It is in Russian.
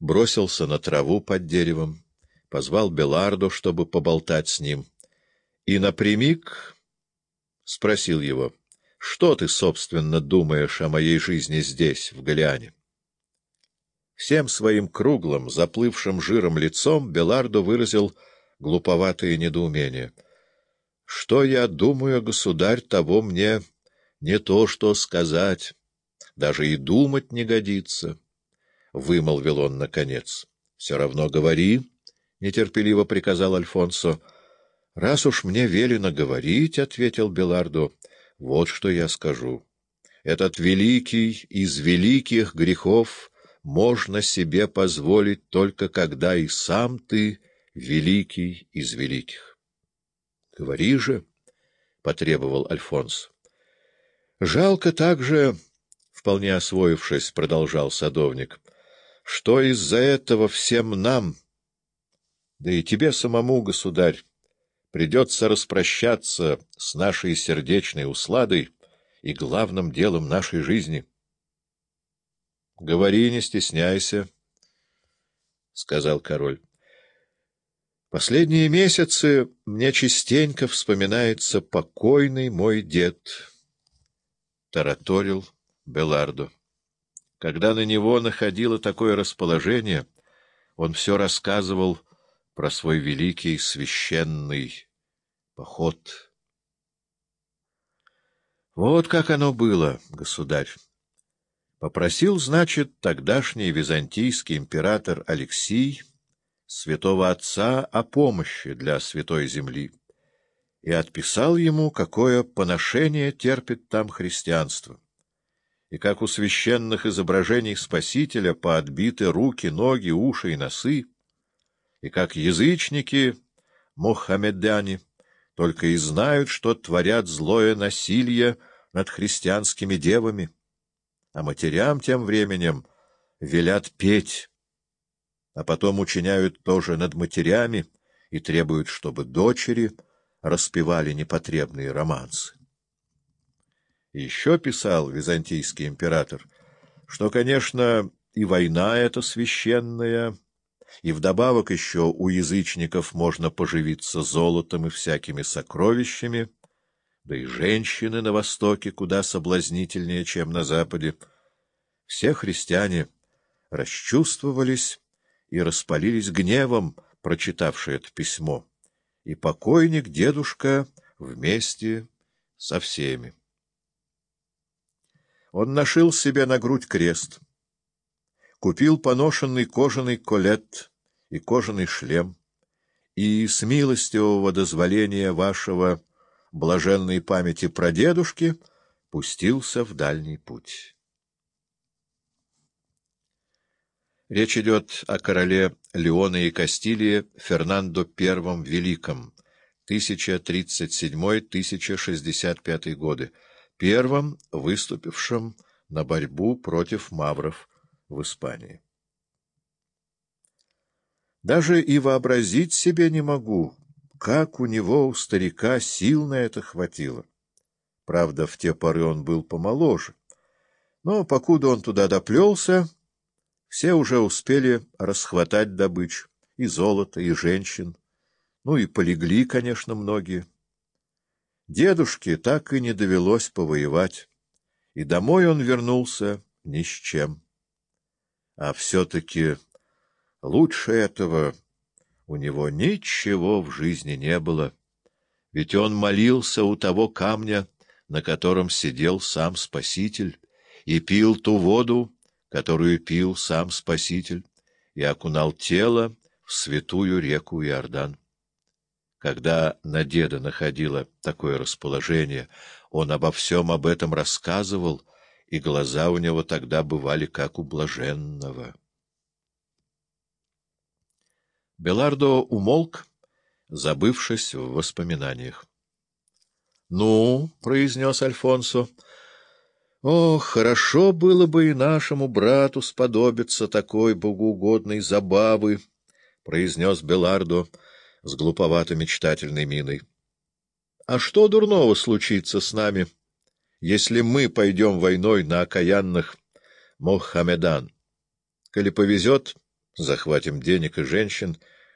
бросился на траву под деревом, позвал Беларду, чтобы поболтать с ним, и напрямик спросил его, что ты, собственно, думаешь о моей жизни здесь, в Галиане? Всем своим круглым, заплывшим жиром лицом Белардо выразил глуповатое недоумение. — Что я думаю, государь, того мне не то что сказать, даже и думать не годится, — вымолвил он наконец. — Все равно говори, — нетерпеливо приказал Альфонсо. — Раз уж мне велено говорить, — ответил Белардо, — вот что я скажу. Этот великий из великих грехов можно себе позволить только когда и сам ты великий из великих. — Говори же, — потребовал Альфонс. — Жалко также, — вполне освоившись, продолжал садовник, — что из-за этого всем нам, да и тебе самому, государь, придется распрощаться с нашей сердечной усладой и главным делом нашей жизни. — Говори, не стесняйся, — сказал король. Последние месяцы мне частенько вспоминается покойный мой дед, — тараторил Белардо. Когда на него находило такое расположение, он все рассказывал про свой великий священный поход. Вот как оно было, государь. Попросил, значит, тогдашний византийский император Алексий святого отца о помощи для святой земли и отписал ему, какое поношение терпит там христианство, и как у священных изображений Спасителя поотбиты руки, ноги, уши и носы, и как язычники, мухаммедане, только и знают, что творят злое насилие над христианскими девами, а матерям тем временем велят петь, а потом учиняют тоже над матерями и требуют, чтобы дочери распевали непотребные романсы. Еще писал византийский император, что, конечно, и война эта священная, и вдобавок еще у язычников можно поживиться золотом и всякими сокровищами, да и женщины на Востоке куда соблазнительнее, чем на Западе. Все христиане расчувствовались и распалились гневом, прочитавшие это письмо, и покойник дедушка вместе со всеми. Он нашил себе на грудь крест, купил поношенный кожаный колет и кожаный шлем, и с милостивого дозволения вашего блаженной памяти прадедушки пустился в дальний путь. Речь идет о короле Леона и Кастилии Фернандо I Великом, 1037-1065 годы, первым выступившим на борьбу против мавров в Испании. Даже и вообразить себе не могу, как у него, у старика, сил на это хватило. Правда, в те поры он был помоложе. Но покуда он туда доплелся... Все уже успели расхватать добычу, и золото, и женщин. Ну и полегли, конечно, многие. Дедушке так и не довелось повоевать, и домой он вернулся ни с чем. А все-таки лучше этого у него ничего в жизни не было, ведь он молился у того камня, на котором сидел сам Спаситель, и пил ту воду, которую пил сам Спаситель, и окунал тело в святую реку Иордан. Когда на деда находило такое расположение, он обо всем об этом рассказывал, и глаза у него тогда бывали как у блаженного. Белардо умолк, забывшись в воспоминаниях. — Ну, — произнес Альфонсо, — о, хорошо было бы и нашему брату сподобиться такой богоугодной забавы, — произнес Белардо с глуповато-мечтательной миной. — А что дурного случится с нами, если мы пойдем войной на окаянных Мохамедан? Коли повезет, захватим денег и женщин,